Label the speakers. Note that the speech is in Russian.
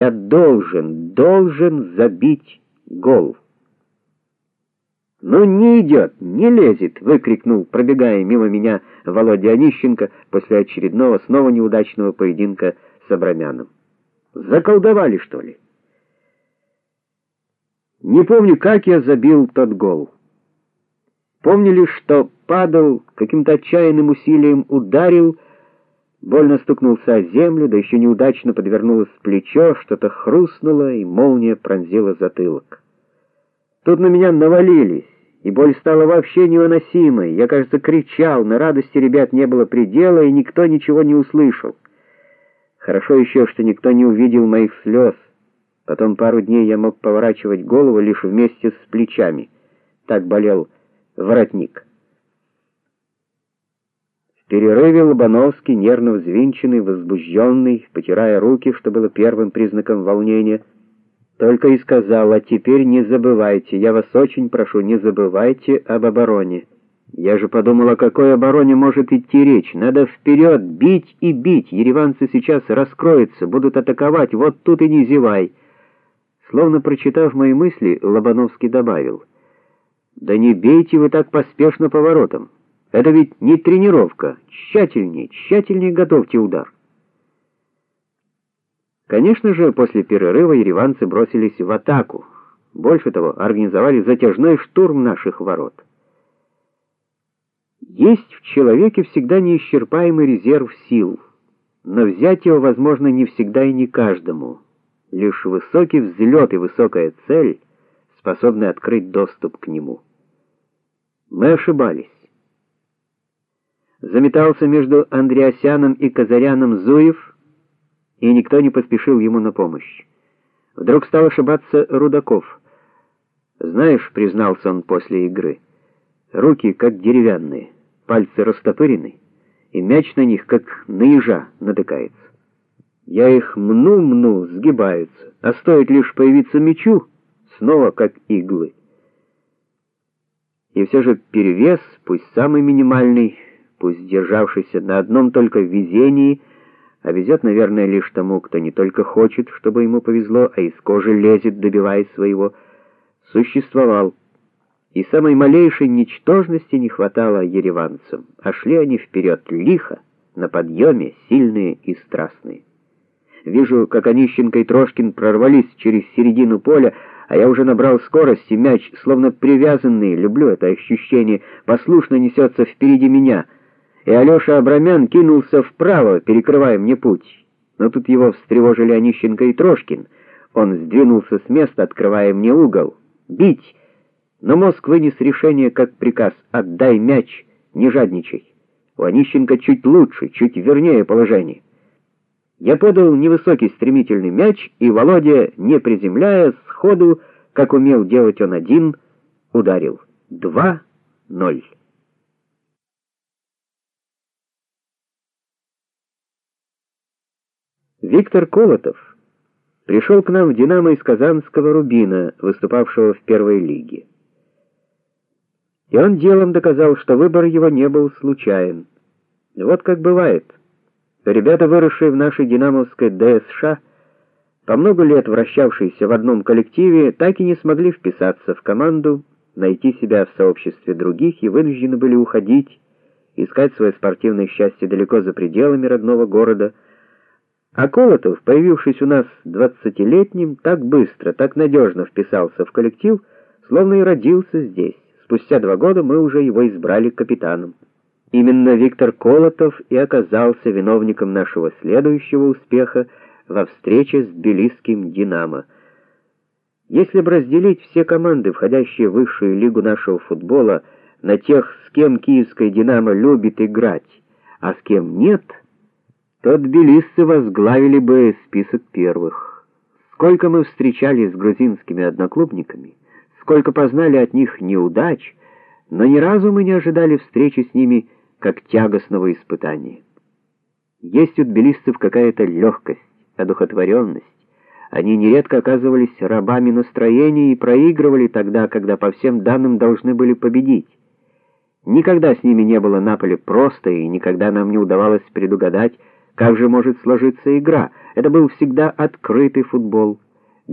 Speaker 1: Я должен, должен забить гол. «Ну не идет, не лезет!» — выкрикнул, пробегая мимо меня Володя Онищенко после очередного снова неудачного поединка с Абрамяном. «Заколдовали, что ли?» Не помню, как я забил тот гол. Помню лишь, что падал, каким-то отчаянным усилием ударил, больно стукнулся о землю, да еще неудачно подвернулось плечо, что-то хрустнуло, и молния пронзила затылок. Тут на меня навалились, и боль стала вообще невыносимой. Я, кажется, кричал, на радости ребят не было предела, и никто ничего не услышал. Хорошо еще, что никто не увидел моих слез. Потом пару дней я мог поворачивать голову лишь вместе с плечами. Так болел воротник. Перерыве Лобановский, нервно взвинченный, возбужденный, потирая руки, что было первым признаком волнения, только и сказал: "А теперь не забывайте, я вас очень прошу, не забывайте об обороне". Я же подумал, о какой обороне может идти речь? Надо вперед, бить и бить. Ереванцы сейчас раскроются, будут атаковать. Вот тут и не зевай. Словно прочитав мои мысли, Лобановский добавил: "Да не бейте вы так поспешно поворотом. Это ведь не тренировка. Тщательнее, тщательнее готовьте удар". Конечно же, после перерыва ереванцы бросились в атаку. Больше того, организовали затяжной штурм наших ворот. Есть в человеке всегда неисчерпаемый резерв сил, но взять его возможно не всегда и не каждому. Лишь высокий взлет и высокая цель способны открыть доступ к нему. Мы ошибались. Заметался между Андреасяном и Казаряном Зуев, и никто не поспешил ему на помощь. Вдруг стал ошибаться Рудаков. Знаешь, признался он после игры, руки как деревянные, пальцы растопырены, и мяч на них как на ежа натыкается. Я их мну-мну, сгибаются, а стоит лишь появиться мячу, снова как иглы. И все же перевес, пусть самый минимальный, пусть державшийся на одном только везении, а везет, наверное, лишь тому, кто не только хочет, чтобы ему повезло, а из кожи лезет, добиваясь своего, существовал. И самой малейшей ничтожности не хватало ереванцам, а шли они вперед лихо, на подъеме, сильные и страстные. Вижу, как Онищенко и Трошкин прорвались через середину поля, а я уже набрал скорость, и мяч, словно привязанный, люблю это ощущение, послушно несется впереди меня — и Алёша Абрамян кинулся вправо, перекрывая мне путь. Но тут его встревожили Онищенко и Трошкин. Он сдвинулся с места, открывая мне угол. Бить! Но мозг вынес решение как приказ: отдай мяч, не жадничай. У Онищенко чуть лучше, чуть вернее положение. Я подал невысокий стремительный мяч, и Володя, не приземляя, сходу, как умел делать он один, ударил. 2-0. Виктор Колотов пришел к нам в Динамо из казанского Рубина, выступавшего в первой лиге. И он делом доказал, что выбор его не был случайен. Вот как бывает. Ребята, выросшие в нашей динамовской ДСШ, по много лет вращавшиеся в одном коллективе, так и не смогли вписаться в команду, найти себя в сообществе других и вынуждены были уходить, искать свое спортивное счастье далеко за пределами родного города. А Колотов, появившись у нас двадцатилетним, так быстро, так надежно вписался в коллектив, словно и родился здесь. Спустя два года мы уже его избрали капитаном. Именно Виктор Колотов и оказался виновником нашего следующего успеха во встрече с Тбилисским Динамо. Если бы разделить все команды, входящие в высшую лигу нашего футбола, на тех, с кем киевская Динамо любит играть, а с кем нет, то тбилисцы возглавили бы список первых. Сколько мы встречались с грузинскими одноклубниками, сколько познали от них неудач, но ни разу мы не ожидали встречи с ними как тягостного испытания. Есть у тбилисцев какая-то легкость, одухотворенность. Они нередко оказывались рабами настроения и проигрывали тогда, когда по всем данным должны были победить. Никогда с ними не было на поле просто, и никогда нам не удавалось предугадать, Как же может сложиться игра? Это был всегда открытый футбол.